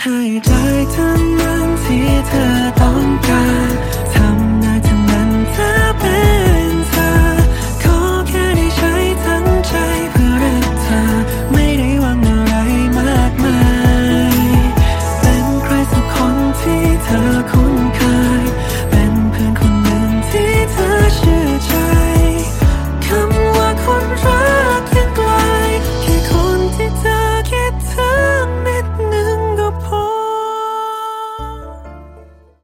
ให้ได้ทั้นั้นที่เธอต้องการทำได้ทั้นั้นเธอเป็นเธอ ขอแค่ได้ใช้ทั้งใจเพื่อเธอ ไม่ได้วางอะไรมากมาย เป็นใครสักคนที่เธอคู่